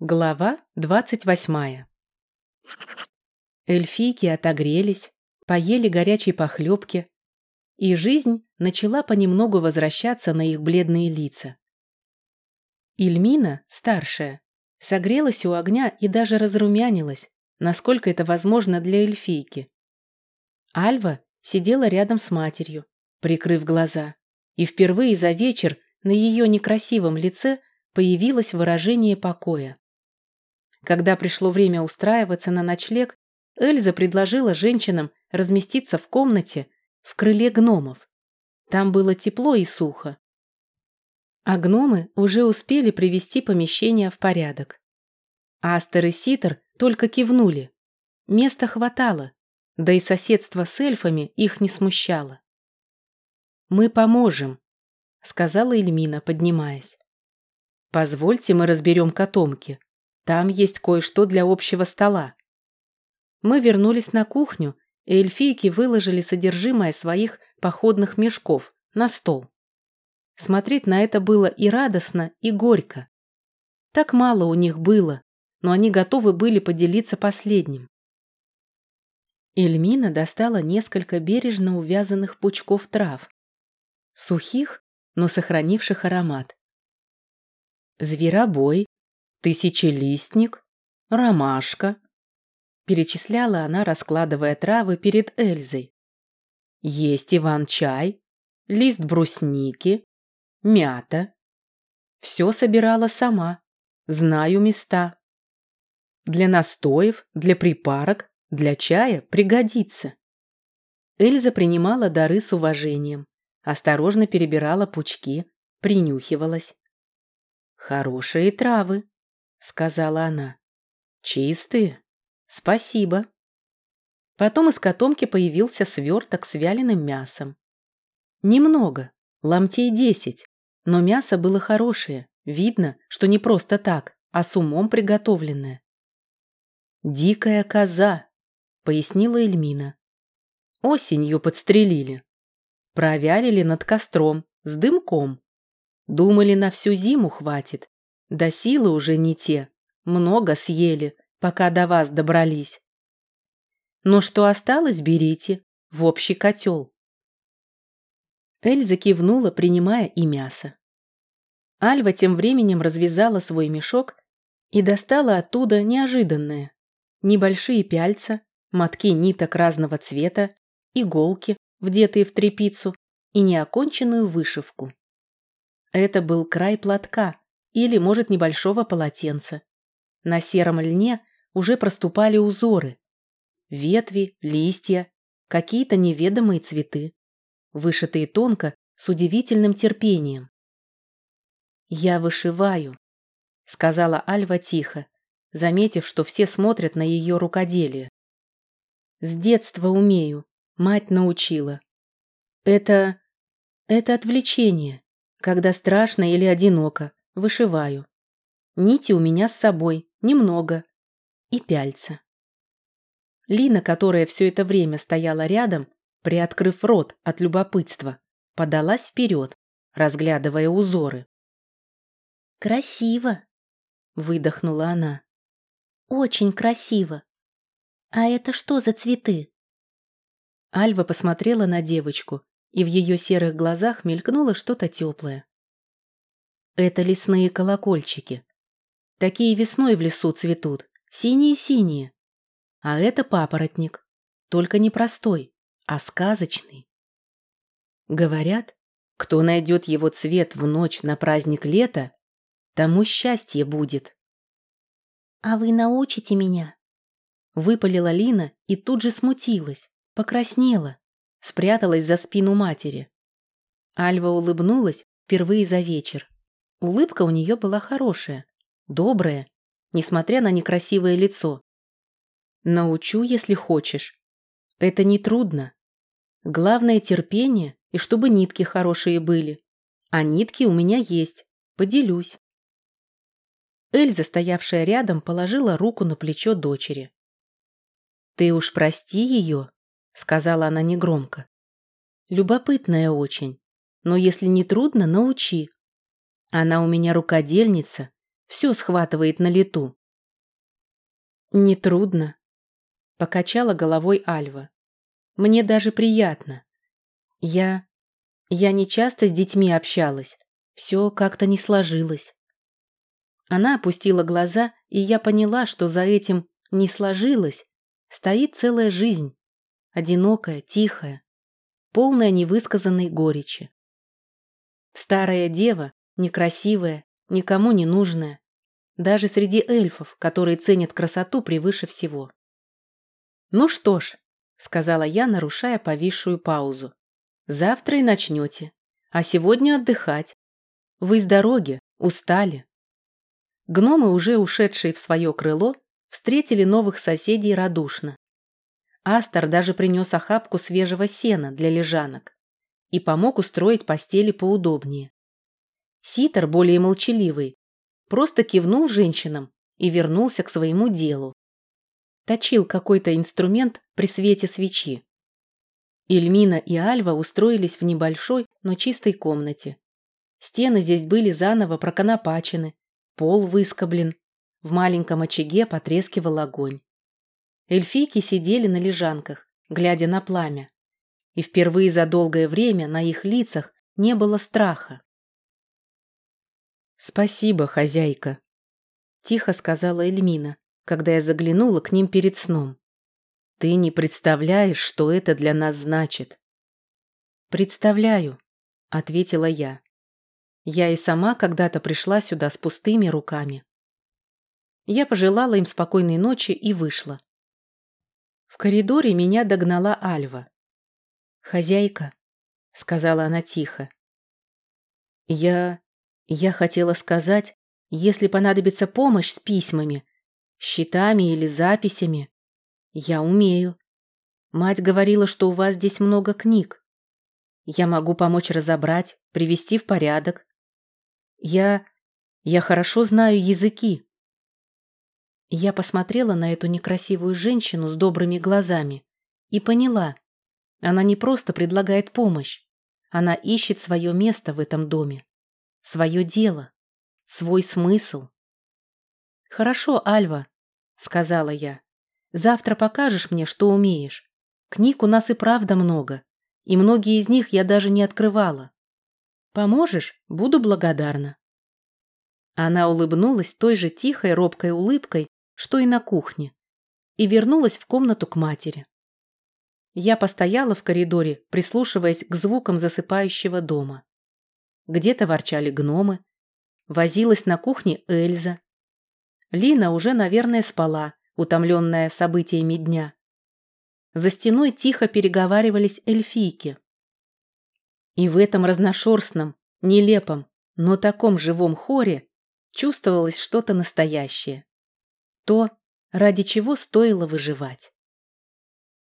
Глава двадцать восьмая. Эльфийки отогрелись, поели горячей похлебки, и жизнь начала понемногу возвращаться на их бледные лица. Ильмина, старшая, согрелась у огня и даже разрумянилась, насколько это возможно для эльфийки. Альва сидела рядом с матерью, прикрыв глаза, и впервые за вечер на ее некрасивом лице появилось выражение покоя. Когда пришло время устраиваться на ночлег, Эльза предложила женщинам разместиться в комнате в крыле гномов. Там было тепло и сухо. А гномы уже успели привести помещение в порядок. Астер и Ситер только кивнули. Места хватало, да и соседство с эльфами их не смущало. «Мы поможем», — сказала Эльмина, поднимаясь. «Позвольте мы разберем котомки», там есть кое-что для общего стола. Мы вернулись на кухню, и эльфийки выложили содержимое своих походных мешков на стол. Смотреть на это было и радостно, и горько. Так мало у них было, но они готовы были поделиться последним. Эльмина достала несколько бережно увязанных пучков трав. Сухих, но сохранивших аромат. Зверобой, тысячелистник, ромашка. Перечисляла она, раскладывая травы перед Эльзой. Есть иван-чай, лист брусники, мята. Все собирала сама, знаю места. Для настоев, для припарок, для чая пригодится. Эльза принимала дары с уважением, осторожно перебирала пучки, принюхивалась. Хорошие травы, — сказала она. «Чистые? Спасибо». Потом из котомки появился сверток с вяленым мясом. Немного, ломтей десять, но мясо было хорошее, видно, что не просто так, а с умом приготовленное. «Дикая коза», — пояснила Эльмина. «Осенью подстрелили. Провялили над костром, с дымком. Думали, на всю зиму хватит, да силы уже не те. Много съели, пока до вас добрались. Но что осталось, берите. В общий котел. Эльза кивнула, принимая и мясо. Альва тем временем развязала свой мешок и достала оттуда неожиданное. Небольшие пяльца, мотки ниток разного цвета, иголки, вдетые в тряпицу, и неоконченную вышивку. Это был край платка, или, может, небольшого полотенца. На сером льне уже проступали узоры. Ветви, листья, какие-то неведомые цветы, вышитые тонко, с удивительным терпением. «Я вышиваю», — сказала Альва тихо, заметив, что все смотрят на ее рукоделие. «С детства умею, мать научила. Это... это отвлечение, когда страшно или одиноко, Вышиваю. Нити у меня с собой, немного. И пяльца. Лина, которая все это время стояла рядом, приоткрыв рот от любопытства, подалась вперед, разглядывая узоры. «Красиво!» — выдохнула она. «Очень красиво! А это что за цветы?» Альва посмотрела на девочку, и в ее серых глазах мелькнуло что-то теплое. Это лесные колокольчики. Такие весной в лесу цветут, синие-синие. А это папоротник, только не простой, а сказочный. Говорят, кто найдет его цвет в ночь на праздник лета, тому счастье будет. «А вы научите меня?» Выпалила Лина и тут же смутилась, покраснела, спряталась за спину матери. Альва улыбнулась впервые за вечер. Улыбка у нее была хорошая, добрая, несмотря на некрасивое лицо. Научу, если хочешь. Это не трудно. Главное терпение и чтобы нитки хорошие были. А нитки у меня есть. Поделюсь. Эльза, стоявшая рядом, положила руку на плечо дочери. «Ты уж прости ее», — сказала она негромко. «Любопытная очень, но если не трудно, научи. Она у меня рукодельница, все схватывает на лету. «Нетрудно», — покачала головой Альва. «Мне даже приятно. Я... я не часто с детьми общалась. Все как-то не сложилось». Она опустила глаза, и я поняла, что за этим «не сложилось» стоит целая жизнь. Одинокая, тихая, полная невысказанной горечи. Старая дева, некрасивая, никому не нужная, даже среди эльфов, которые ценят красоту превыше всего. «Ну что ж», — сказала я, нарушая повисшую паузу, «завтра и начнете, а сегодня отдыхать. Вы с дороги, устали». Гномы, уже ушедшие в свое крыло, встретили новых соседей радушно. Астер даже принес охапку свежего сена для лежанок и помог устроить постели поудобнее. Ситер, более молчаливый, просто кивнул женщинам и вернулся к своему делу. Точил какой-то инструмент при свете свечи. Эльмина и Альва устроились в небольшой, но чистой комнате. Стены здесь были заново проконопачены, пол выскоблен, в маленьком очаге потрескивал огонь. Эльфийки сидели на лежанках, глядя на пламя. И впервые за долгое время на их лицах не было страха. «Спасибо, хозяйка», — тихо сказала Эльмина, когда я заглянула к ним перед сном. «Ты не представляешь, что это для нас значит». «Представляю», — ответила я. Я и сама когда-то пришла сюда с пустыми руками. Я пожелала им спокойной ночи и вышла. В коридоре меня догнала Альва. «Хозяйка», — сказала она тихо. «Я я хотела сказать, если понадобится помощь с письмами, счетами или записями, я умею. Мать говорила, что у вас здесь много книг. Я могу помочь разобрать, привести в порядок. Я... я хорошо знаю языки. Я посмотрела на эту некрасивую женщину с добрыми глазами и поняла, она не просто предлагает помощь, она ищет свое место в этом доме свое дело, свой смысл. «Хорошо, Альва», — сказала я. «Завтра покажешь мне, что умеешь. Книг у нас и правда много, и многие из них я даже не открывала. Поможешь? Буду благодарна». Она улыбнулась той же тихой, робкой улыбкой, что и на кухне, и вернулась в комнату к матери. Я постояла в коридоре, прислушиваясь к звукам засыпающего дома. Где-то ворчали гномы. Возилась на кухне Эльза. Лина уже, наверное, спала, утомленная событиями дня. За стеной тихо переговаривались эльфийки. И в этом разношерстном, нелепом, но таком живом хоре чувствовалось что-то настоящее. То, ради чего стоило выживать.